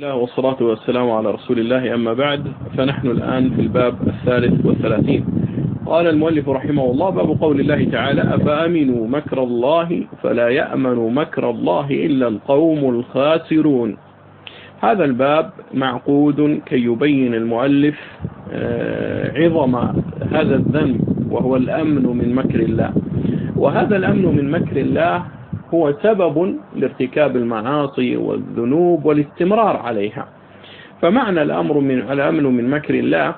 الله والصلاة والسلام على رسول الله. أما بعد فنحن الآن في الباب الثالث والثلاثين. قال المؤلف رحمه الله باب قول الله تعالى أفأمنوا مكر الله فلا يأمن مكر الله إلا القوم الخاسرون. هذا الباب معقود كي يبين المؤلف آه، عظم هذا الذنب وهو الأمن من مكر الله. وهذا الأمن من مكر الله هو سبب لارتكاب المعاصي والذنوب والاستمرار عليها. فمعنى الأمر من الأمن من مكر الله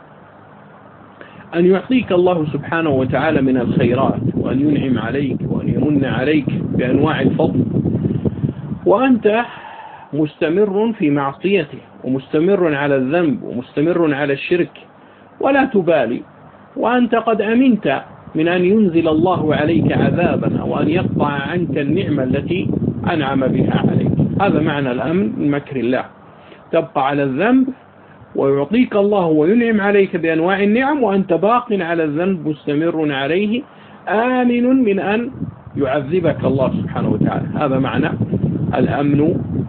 أن يعطيك الله سبحانه وتعالى من الخيرات وأن ينعم عليك وأن يمن عليك بأنواع الفضل. وأنت مستمر في معصيته ومستمر على الذنب ومستمر على الشرك ولا تبالي. وأنت قد أمنت من أن ينزل الله عليك عذابا أو أن يقطع عنك النعمة التي أنعم بها عليك. هذا معنى الأمن من مكر الله. تبقى على الذنب ويعطيك الله وينعم عليك بأنواع النعم وأنت باق على الذنب مستمر عليه آمن من أن يعذبك الله سبحانه وتعالى. هذا معنى الأمن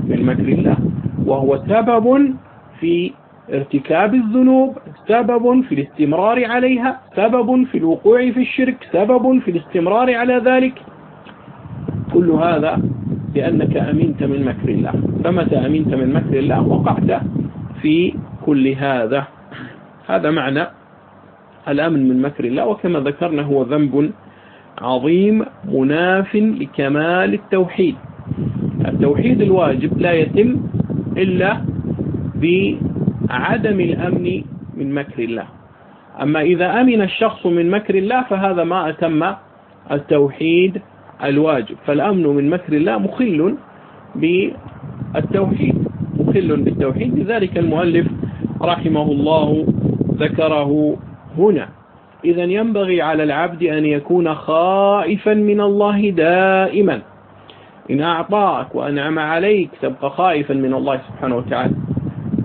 من مكر الله. وهو سبب في ارتكاب الذنوب سبب في الاستمرار عليها سبب في الوقوع في الشرك سبب في الاستمرار على ذلك. كل هذا لأنك أمنت من مكر الله. فمتى أمنت من مكر الله؟ وقعت في كل هذا. هذا معنى الأمن من مكر الله. وكما ذكرنا هو ذنب عظيم مناف لكمال التوحيد. التوحيد الواجب لا يتم إلا بعدم الأمن من مكر الله. أما إذا أمن الشخص من مكر الله فهذا ما أتم التوحيد الواجب. فالأمن من مكر الله مخل بالتوحيد مخل بالتوحيد. لذلك المؤلف رحمه الله ذكره هنا. إذا ينبغي على العبد أن يكون خائفا من الله دائما. إن أعطاك وأنعم عليك تبقى خائفا من الله سبحانه وتعالى.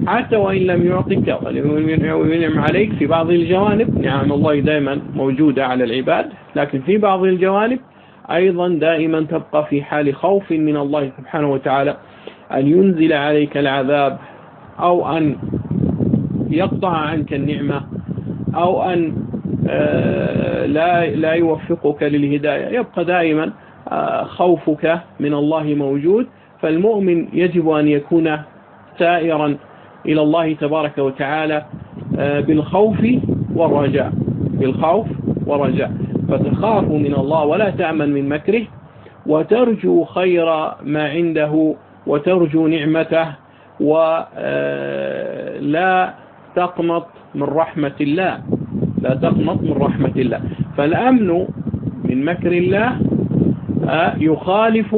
حتى وإن لم يعطك وينعم عليك. في بعض الجوانب نعم الله دائما موجودة على العباد لكن في بعض الجوانب أيضا دائما تبقى في حال خوف من الله سبحانه وتعالى. أن ينزل عليك العذاب أو أن يقطع عنك النعمة أو أن آه، لا لا يوفقك للهداية. يبقى دائما آه، خوفك من الله موجود. فالمؤمن يجب أن يكون سائرا إلى الله تبارك وتعالى آه، بالخوف والرجاء. بالخوف والرجاء. فتخاف من الله ولا تأمن من مكره وترجو خير ما عنده وترجو نعمته ولا تقنط من رحمة الله. لا تقنط من رحمة الله. فالأمن من مكر الله آه، يخالف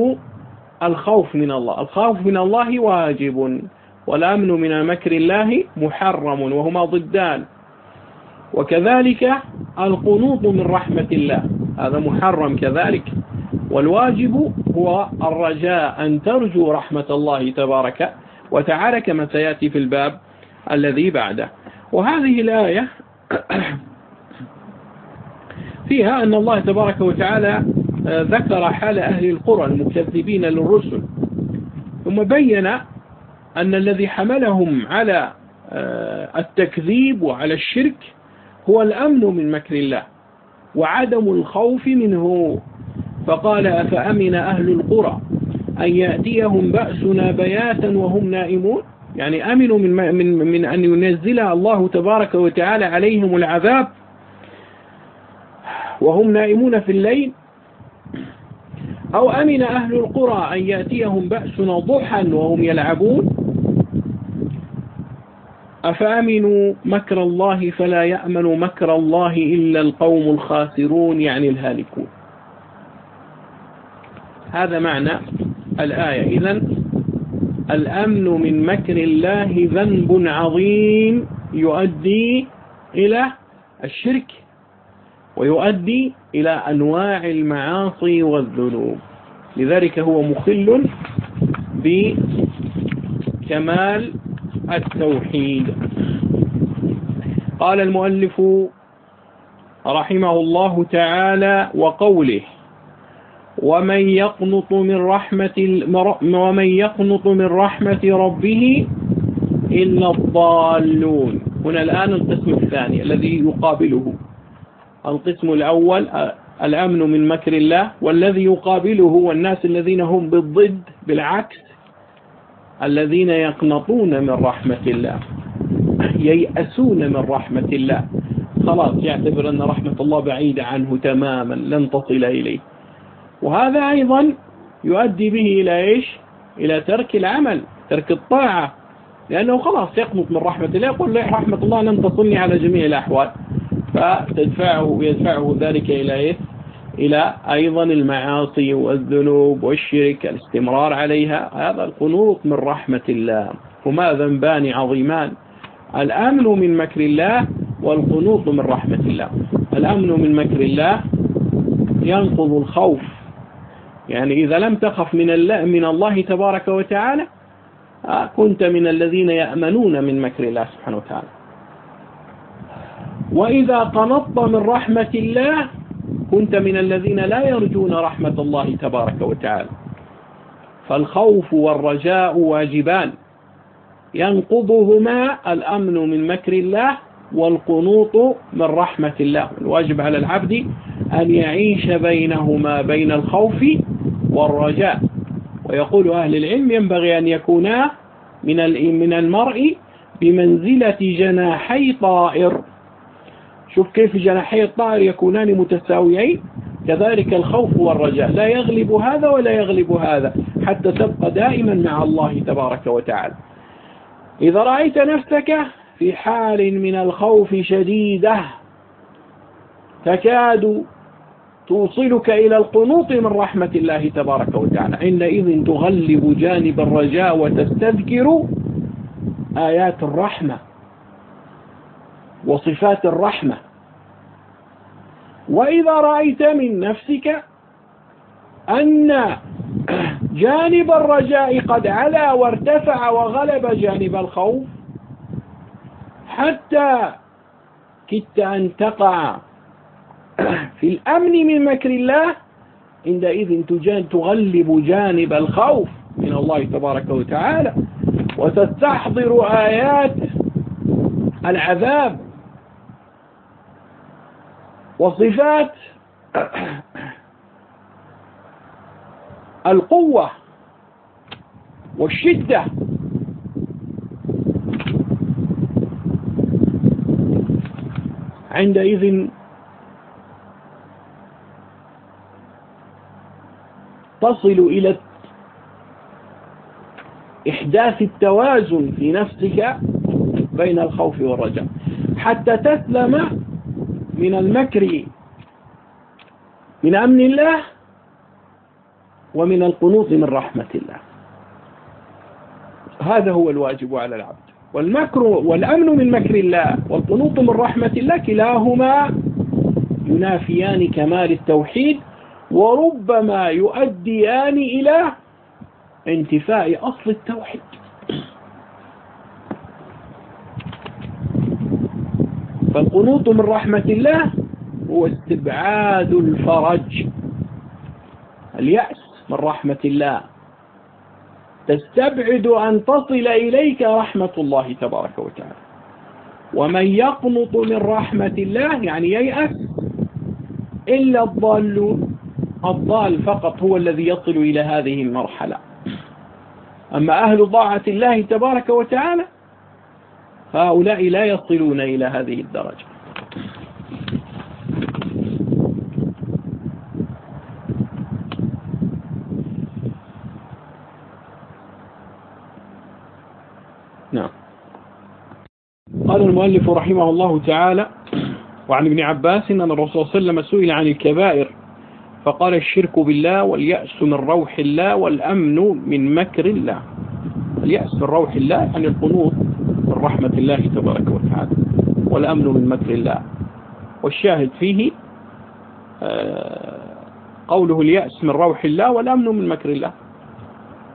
الخوف من الله. الخوف من الله واجب. والأمن من مكر الله محرم وهما ضدان. وكذلك القنوط من رحمة الله هذا محرم كذلك. والواجب هو الرجاء أن ترجو رحمة الله تبارك وتعالى كما سيأتي في الباب الذي بعده. وهذه الآية فيها أن الله تبارك وتعالى ذكر حال أهل القرى المكذبين للرسل. ثم بين أن الذي حملهم على آه، التكذيب وعلى الشرك هو الأمن من مكر الله وعدم الخوف منه. فقال أفأمن أهل القرى أن يأتيهم بأسنا بياتا وهم نائمون؟ يعني أمنوا من, من, من أن ينزل الله تبارك وتعالى عليهم العذاب وهم نائمون في الليل؟ أو أمن أهل القرى أن يأتيهم بأسنا ضحا وهم يلعبون؟ أفأمنوا مكر الله فلا يأمن مكر الله إلا القوم الخاسرون يعني الهالكون. هذا معنى الآية. إذا الأمن من مكر الله ذنب عظيم يؤدي إلى الشرك. ويؤدي إلى أنواع المعاصي والذنوب. لذلك هو مخل بكمال التوحيد. قال المؤلف رحمه الله تعالى وقوله ومن يقنط من رحمة ومن يقنط من رحمة ربه إلا الضالون. هنا الآن القسم الثاني الذي يقابله. القسم الأول الأمن من مكر الله والذي يقابله والناس الذين هم بالضد بالعكس الذين يقنطون من رحمة الله ييأسون من رحمة الله. خلاص يعتبر أن رحمة الله بعيدة عنه تماما لن تصل إليه. وهذا أيضا يؤدي به إلى إيش؟ إلى ترك العمل ترك الطاعة. لأنه خلاص يقنط من رحمة الله يقول رحمة الله لن تصلني على جميع الأحوال. فتدفعه يدفعه ذلك إلى إيه؟ إلى أيضا المعاصي والذنوب والشرك الاستمرار عليها. هذا القنوط من رحمة الله. هما ذنبان عظيمان. الأمن من مكر الله والقنوط من رحمة الله. الأمن من مكر الله ينقض الخوف. يعني إذا لم تخف من الله, من الله تبارك وتعالى آه، كنت من الذين يأمنون من مكر الله سبحانه وتعالى. وإذا قنطت من رحمة الله كنت من الذين لا يرجون رحمة الله تبارك وتعالى. فالخوف والرجاء واجبان. ينقضهما الأمن من مكر الله والقنوط من رحمة الله. الواجب على العبد أن يعيش بينهما بين الخوف والرجاء. ويقول أهل العلم ينبغي أن يكونا من من المرء بمنزلة جناحي طائر. شوف كيف جناحي الطائر يكونان متساويين. كذلك الخوف والرجاء. لا يغلب هذا ولا يغلب هذا حتى تبقى دائما مع الله تبارك وتعالى. إذا رأيت نفسك في حال من الخوف شديدة تكاد توصلك إلى القنوط من رحمة الله تبارك وتعالى. عندئذ تغلب جانب الرجاء وتستذكر آيات الرحمة. وصفات الرحمة. وإذا رأيت من نفسك أن جانب الرجاء قد علا وارتفع وغلب جانب الخوف حتى كدت أن تقع في الأمن من مكر الله عندئذ تغلب جانب الخوف من الله تبارك وتعالى وتستحضر آيات العذاب. وصفات القوة والشدة عندئذ تصل إلى إحداث التوازن في نفسك بين الخوف والرجاء. حتى تسلم من المكر من أمن الله ومن القنوط من رحمة الله. هذا هو الواجب على العبد. والمكر والأمن من مكر الله والقنوط من رحمة الله كلاهما ينافيان كمال التوحيد وربما يؤديان إلى انتفاء أصل التوحيد. فالقنوط من رحمة الله هو استبعاد الفرج. اليأس من رحمة الله. تستبعد أن تصل إليك رحمة الله تبارك وتعالى. ومن يقنط من رحمة الله يعني ييأس إلا الضالون الضال فقط هو الذي يصل إلى هذه المرحلة. أما أهل ضاعة الله تبارك وتعالى هؤلاء لا يصلون إلى هذه الدرجة. نعم. قال المؤلف رحمه الله تعالى وعن ابن عباس أن الرسول صلى الله عليه وسلم سئل عن الكبائر فقال الشرك بالله واليأس من روح الله والأمن من مكر الله. اليأس من روح الله يعني القنوط. من رحمة الله تبارك وتعالى والأمن من مكر الله. والشاهد فيه آه، قوله اليأس من روح الله والأمن من مكر الله.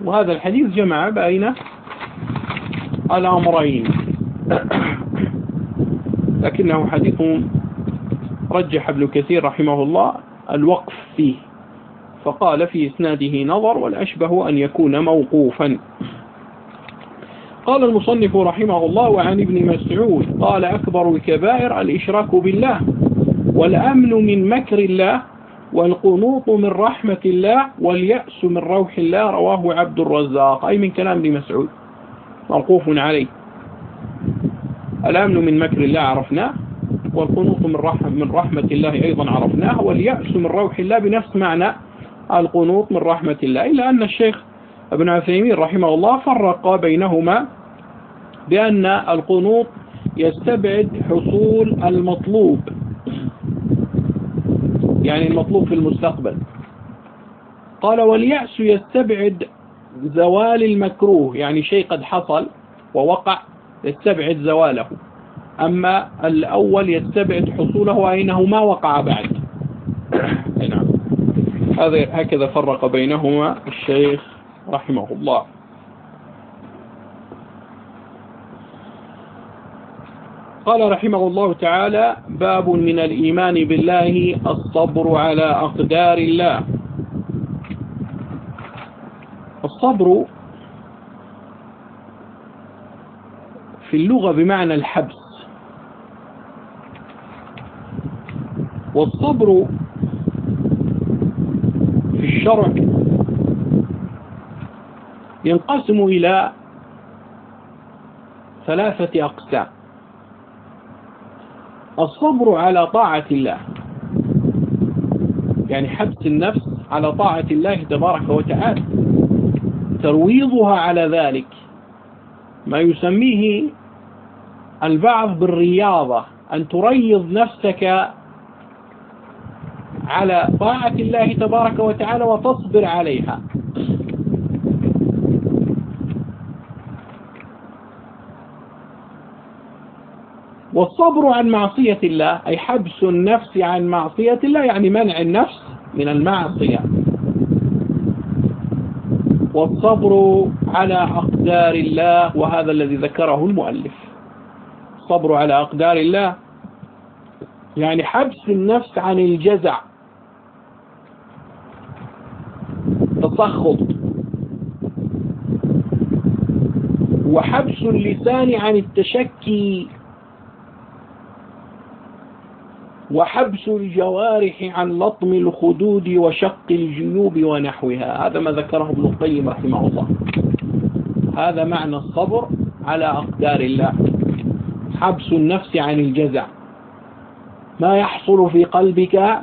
وهذا الحديث جمع بين الأمرين. لكنه حديث رجح ابن كثير رحمه الله الوقف فيه فقال في إسناده نظر والأشبه أن يكون موقوفا. قال المصنف رحمه الله وعن ابن مسعود قال أكبر الكبائر الإشراك بالله والأمن من مكر الله والقنوط من رحمة الله واليأس من روح الله رواه عبد الرزاق. أي من كلام ابن مسعود. موقوف عليه. الأمن من مكر الله عرفناه والقنوط من رحمة, من رحمة الله أيضا عرفناه واليأس من روح الله بنفس معنى القنوط من رحمة الله. إلا أن الشيخ ابن عثيمين رحمه الله فرق بينهما بأن القنوط يستبعد حصول المطلوب. يعني المطلوب في المستقبل. قال واليأس يستبعد زوال المكروه يعني شيء قد حصل ووقع يستبعد زواله. أما الأول يستبعد حصوله أنه ما وقع بعد. نعم. هذا هكذا فرق بينهما الشيخ رحمه الله قال رحمه الله تعالى باب من الإيمان بالله الصبر على أقدار الله. الصبر في اللغة بمعنى الحبس. والصبر في الشرع ينقسم إلى ثلاثة أقسام. الصبر على طاعة الله. يعني حبس النفس على طاعة الله تبارك وتعالى. ترويضها على ذلك. ما يسميه البعض بالرياضة. أن تريض نفسك على طاعة الله تبارك وتعالى وتصبر عليها. والصبر عن معصية الله أي حبس النفس عن معصية الله يعني منع النفس من المعصية. والصبر على أقدار الله وهذا الذي ذكره المؤلف. الصبر على أقدار الله يعني حبس النفس عن الجزع. تسخط. وحبس اللسان عن التشكي. وحبس الجوارح عن لطم الخدود وشق الجيوب ونحوها. هذا ما ذكره ابن القيم رحمه الله. هذا معنى الصبر على أقدار الله. حبس النفس عن الجزع. ما يحصل في قلبك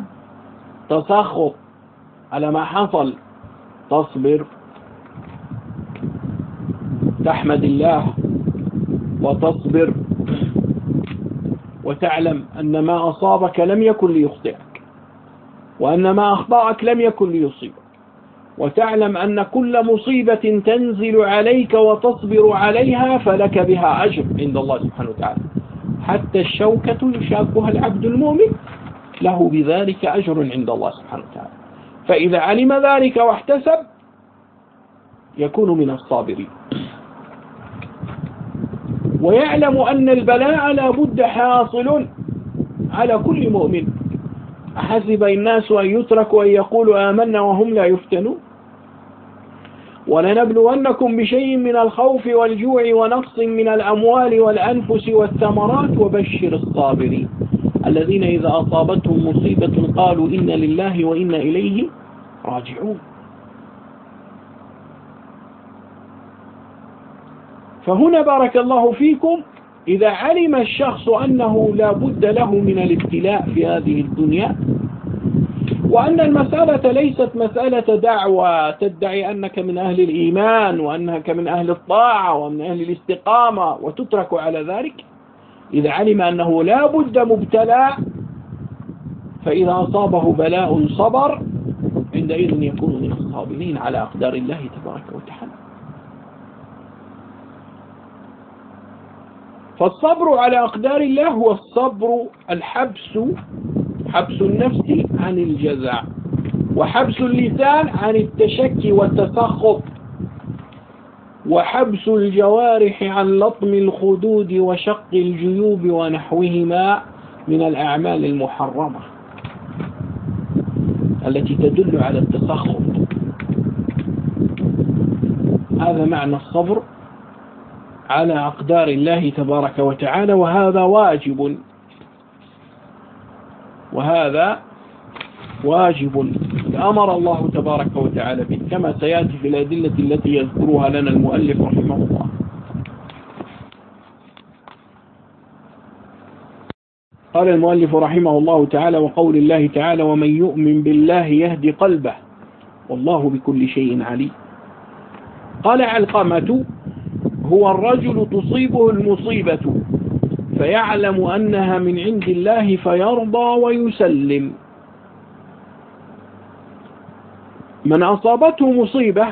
تسخط. على ما حصل. تصبر. تحمد الله وتصبر. وتعلم أن ما أصابك لم يكن ليخطئك وأن ما أخطأك لم يكن ليصيبك وتعلم أن كل مصيبة تنزل عليك وتصبر عليها فلك بها أجر عند الله سبحانه وتعالى. حتى الشوكة يشاكها العبد المؤمن له بذلك أجر عند الله سبحانه وتعالى. فإذا علم ذلك واحتسب يكون من الصابرين. ويعلم أن البلاء لا بد حاصل على كل مؤمن. أحسب الناس أن يتركوا أن يقولوا آمنا وهم لا يفتنون. ولنبلونكم بشيء من الخوف والجوع ونقص من الأموال والأنفس والثمرات وبشر الصابرين. الذين إذا أصابتهم مصيبة قالوا إن لله وإنا إليه راجعون. فهنا بارك الله فيكم. إذا علم الشخص أنه لا بد له من الابتلاء في هذه الدنيا وأن المسألة ليست مسألة دعوة تدعي أنك من أهل الإيمان وأنك من أهل الطاعة ومن أهل الاستقامة وتترك على ذلك. إذا علم أنه لا بد مبتلى فإذا أصابه بلاء صبر عندئذ يكون من الصابرين على أقدار الله تبارك وتعالى. فالصبر على أقدار الله هو الصبر الحبس حبس النفس عن الجزع وحبس اللسان عن التشكي والتسخط وحبس الجوارح عن لطم الخدود وشق الجيوب ونحوهما من الأعمال المحرمة التي تدل على التسخط. هذا معنى الصبر. على أقدار الله تبارك وتعالى وهذا واجب. وهذا واجب. أمر الله تبارك وتعالى به كما سيأتي في الأدلة التي يذكرها لنا المؤلف رحمه الله. قال المؤلف رحمه الله تعالى وقول الله تعالى ومن يؤمن بالله يهدي قلبه والله بكل شيء عليم. قال علقمة هو الرجل تصيبه المصيبة فيعلم أنها من عند الله فيرضى ويسلم. من أصابته مصيبة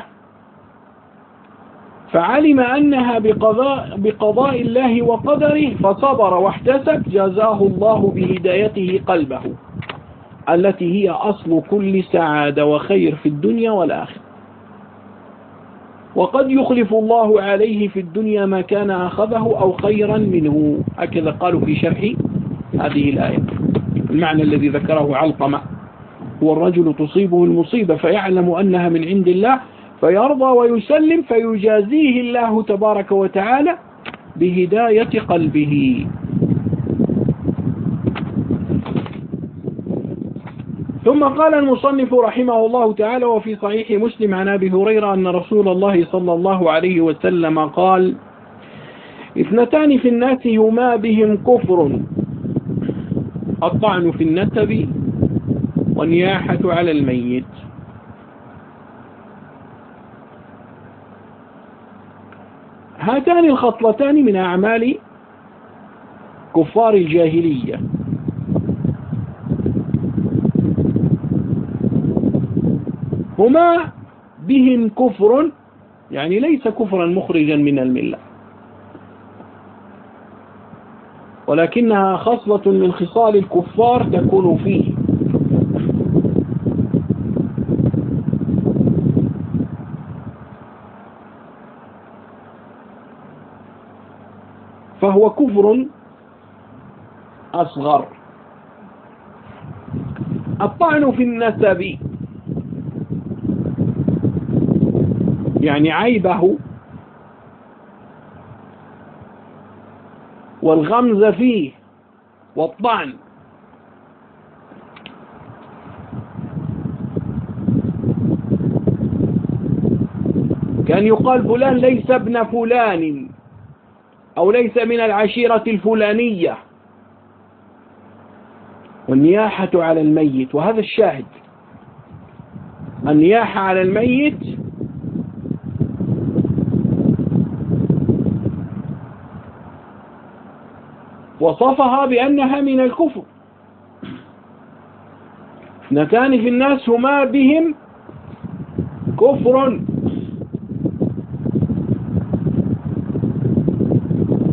فعلم أنها بقضاء, بقضاء الله وقدره فصبر واحتسب جزاه الله بهدايته قلبه التي هي أصل كل سعادة وخير في الدنيا والآخرة. وقد يخلف الله عليه في الدنيا ما كان أخذه أو خيرا منه. هكذا قالوا في شرح هذه الآية. المعنى الذي ذكره علقمة. هو الرجل تصيبه المصيبة فيعلم أنها من عند الله فيرضى ويسلم فيجازيه الله تبارك وتعالى بهداية قلبه. ثم قال المصنف رحمه الله تعالى وفي صحيح مسلم عن أبي هريرة أن رسول الله صلى الله عليه وسلم قال اثنتان في الناس هما بهم كفر. الطعن في النسب والنياحة على الميت. هاتان الخطلتان من أعمال كفار الجاهلية. هما بهم كفر يعني ليس كفرا مخرجا من الملة. ولكنها خصلة من خصال الكفار تكون فيه. فهو كفر أصغر. الطعن في النسب. يعني عيبه. والغمز فيه والطعن. كان يقال فلان ليس ابن فلان أو ليس من العشيرة الفلانية. والنياحة على الميت. وهذا الشاهد. النياحة على الميت وصفها بأنها من الكفر. اثنتان في الناس هما بهم كفر.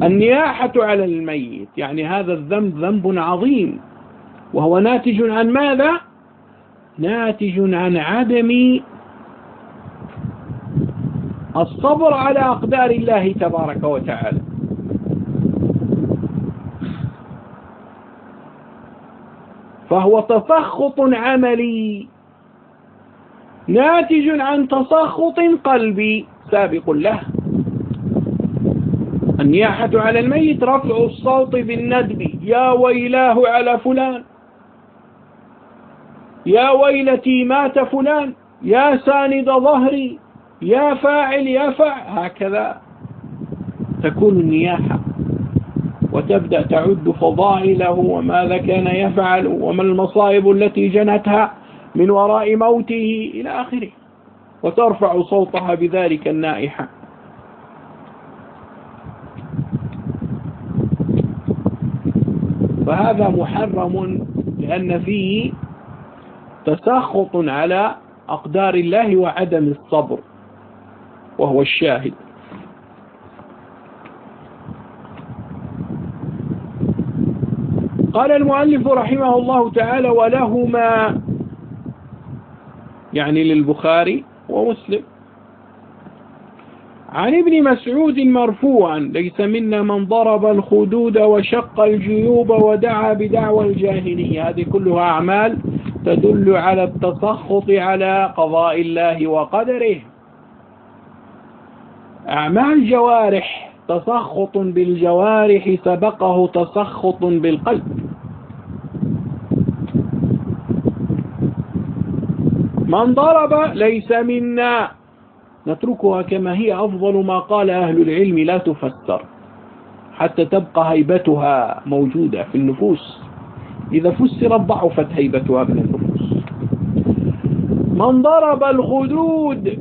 النياحة على الميت يعني هذا الذنب ذنب عظيم وهو ناتج عن ماذا؟ ناتج عن عدم الصبر على أقدار الله تبارك وتعالى. فهو تسخط عملي. ناتج عن تسخط قلبي سابق له. النياحة على الميت رفع الصوت بالندب. يا ويلاه على فلان. يا ويلتي مات فلان. يا ساند ظهري. يا فاعل يا فاعل هكذا تكون النياحة. وتبدأ تعد فضائله وماذا كان يفعل وما المصائب التي جنتها من وراء موته إلى آخره. وترفع صوتها بذلك النائحة فهذا محرم لأن فيه تسخط على أقدار الله وعدم الصبر وهو الشاهد. قال المؤلف رحمه الله تعالى ولهما يعني للبخاري ومسلم. عن ابن مسعود مرفوعا ليس منا من ضرب الخدود وشق الجيوب ودعا بدعوى الجاهلية. هذه كلها أعمال تدل على التسخط على قضاء الله وقدره. أعمال جوارح تسخط بالجوارح سبقه تسخط بالقلب. من ضرب ليس منا. نتركها كما هي. أفضل ما قال أهل العلم لا تفسر حتى تبقى هيبتها موجودة في النفوس. إذا فسرت ضعفت هيبتها من النفوس. من ضرب الخدود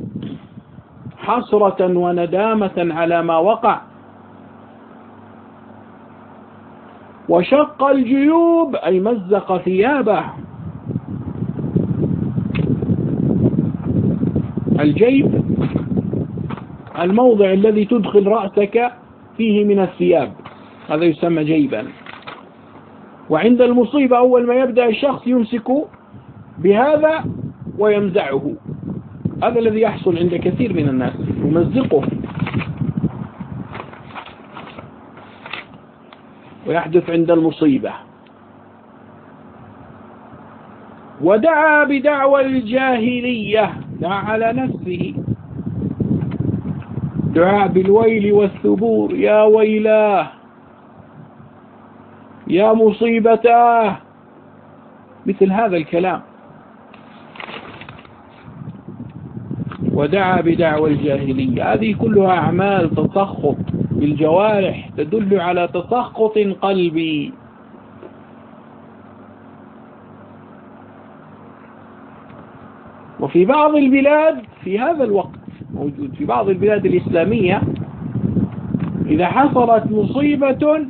حسرة وندامة على ما وقع وشق الجيوب أي مزق ثيابه. الجيب الموضع الذي تدخل رأسك فيه من الثياب. هذا يسمى جيبا. وعند المصيبة أول ما يبدأ الشخص يمسك بهذا ويمزعه. هذا الذي يحصل عند كثير من الناس يمزقه. ويحدث عند المصيبة. ودعا بدعوى الجاهلية دعا على نفسه. دعاء بالويل والثبور يا ويلاه. يا مصيبتاه. مثل هذا الكلام. ودعا بدعوى الجاهلية. هذه كلها أعمال تسخط بالجوارح تدل على تسخط قلبي. وفي بعض البلاد في هذا الوقت موجود في بعض البلاد الإسلامية إذا حصلت مصيبة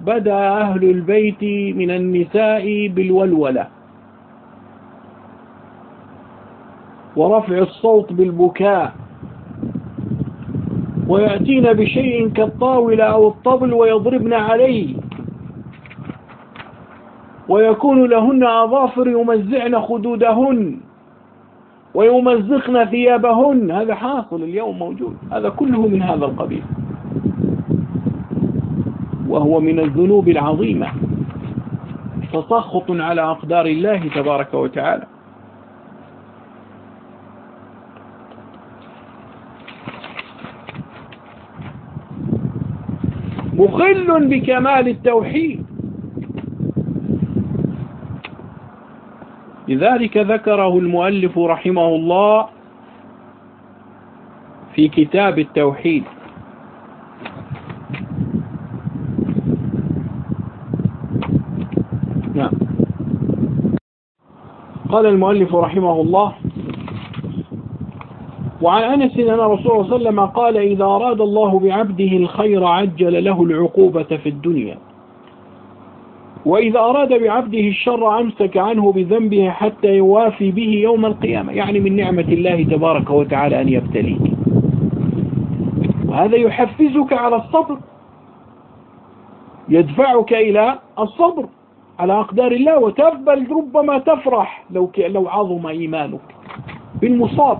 بدأ أهل البيت من النساء بالولولة. ورفع الصوت بالبكاء. ويأتين بشيء كالطاولة أو الطبل ويضربن عليه. ويكون لهن أظافر يمزعن خدودهن ويمزقن ثيابهن. هذا حاصل اليوم موجود. هذا كله من هذا القبيل. وهو من الذنوب العظيمة. تسخط على أقدار الله تبارك وتعالى. مخل بكمال التوحيد. لذلك ذكره المؤلف رحمه الله في كتاب التوحيد. نعم. قال المؤلف رحمه الله وعن أنس أن رسول الله صلى الله عليه وسلم قال إذا أراد الله بعبده الخير عجل له العقوبة في الدنيا. وإذا أراد بعبده الشر أمسك عنه بذنبه حتى يوافي به يوم القيامة. يعني من نعمة الله تبارك وتعالى أن يبتليك. وهذا يحفزك على الصبر. يدفعك إلى الصبر على أقدار الله وتقبل ربما تفرح لو لو عظم إيمانك بالمصاب.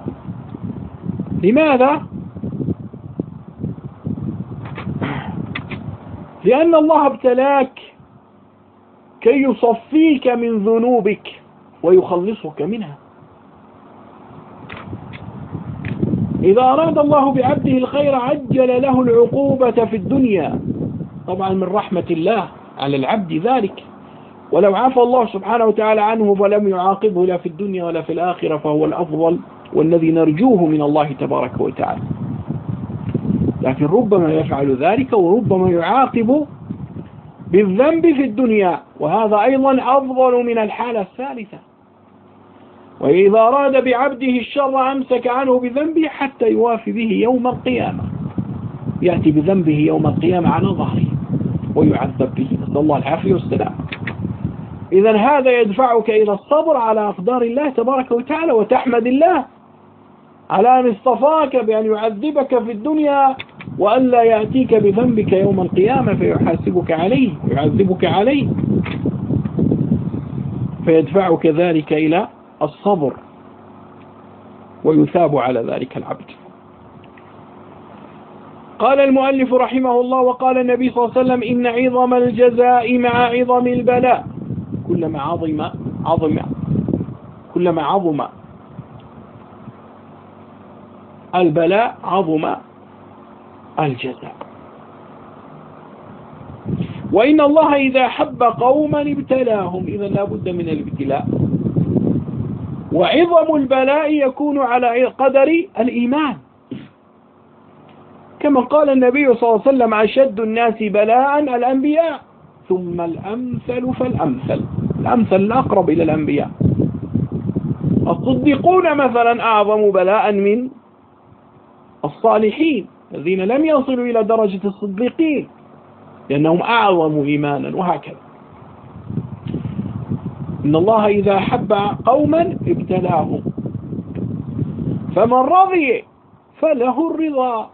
لماذا؟ لأن الله ابتلاك كي يصفيك من ذنوبك ويخلصك منها. إذا أراد الله بعبده الخير عجل له العقوبة في الدنيا طبعا من رحمة الله على العبد ذلك. ولو عفى الله سبحانه وتعالى عنه ولم يعاقبه لا في الدنيا ولا في الآخرة فهو الأفضل. والذي نرجوه من الله تبارك وتعالى. لكن ربما يفعل ذلك وربما يعاقب بالذنب في الدنيا وهذا أيضا أفضل من الحالة الثالثة. وإذا أراد بعبده الشر أمسك عنه بذنبه حتى يوافي به يوم القيامة. يأتي بذنبه يوم القيامة على ظهره ويعذب به. نسأل الله العافية والسلام. إذا هذا يدفعك إلى الصبر على أقدار الله تبارك وتعالى وتحمد الله على أن اصطفاك بأن يعذبك في الدنيا وألا يأتيك بذنبك يوم القيامة فيحاسبك عليه ويعذبك عليه. فيدفعك ذلك إلى الصبر ويثاب على ذلك العبد. قال المؤلف رحمه الله وقال النبي صلى الله عليه وسلم إن عظم الجزاء مع عظم البلاء. كلما عظم عظم كلما عظم البلاء عظم الجزاء. وإن الله إذا حب قوما ابتلاهم إذا لا بد من الابتلاء. وعظم البلاء يكون على قدر الإيمان. كما قال النبي صلى الله عليه وسلم أشد الناس بلاء الأنبياء. ثم الأمثل فالأمثل. الأمثل الأقرب إلى الأنبياء. الصديقون مثلا أعظم بلاء من الصالحين الذين لم يصلوا إلى درجة الصديقين لأنهم أعظم إيمانا وهكذا. إن الله إذا حب قوما ابتلاهم فمن رضي فله الرضا.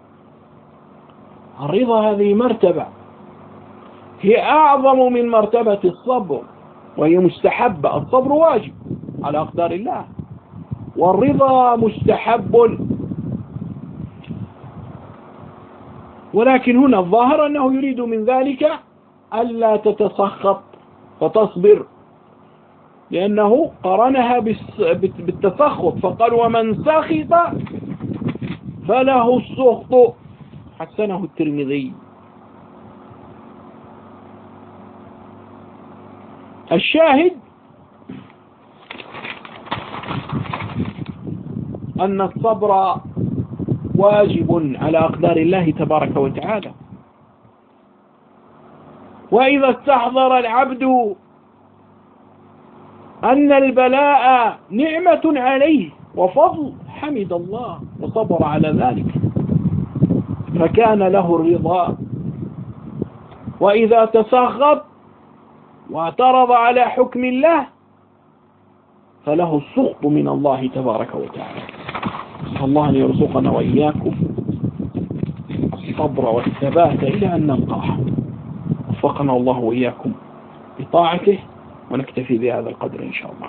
الرضا هذه مرتبة. هي أعظم من مرتبة الصبر وهي مستحبة. الصبر واجب على أقدار الله. والرضا مستحب. ولكن هنا الظاهر أنه يريد من ذلك ألا تتسخط فتصبر. لأنه قرنها بالتسخط. فقال ومن سخط فله السخط. حسنه الترمذي. الشاهد أن الصبر واجب على أقدار الله تبارك وتعالى. وإذا استحضر العبد أن البلاء نعمة عليه وفضل حمد الله وصبر على ذلك. فكان له الرضا. وإذا تسخط واعترض على حكم الله فله السخط من الله تبارك وتعالى. الله أن يرزقنا وإياكم الصبر والثبات إلى أن نلقاه. وفقنا الله وإياكم بطاعته ونكتفي بهذا القدر إن شاء الله.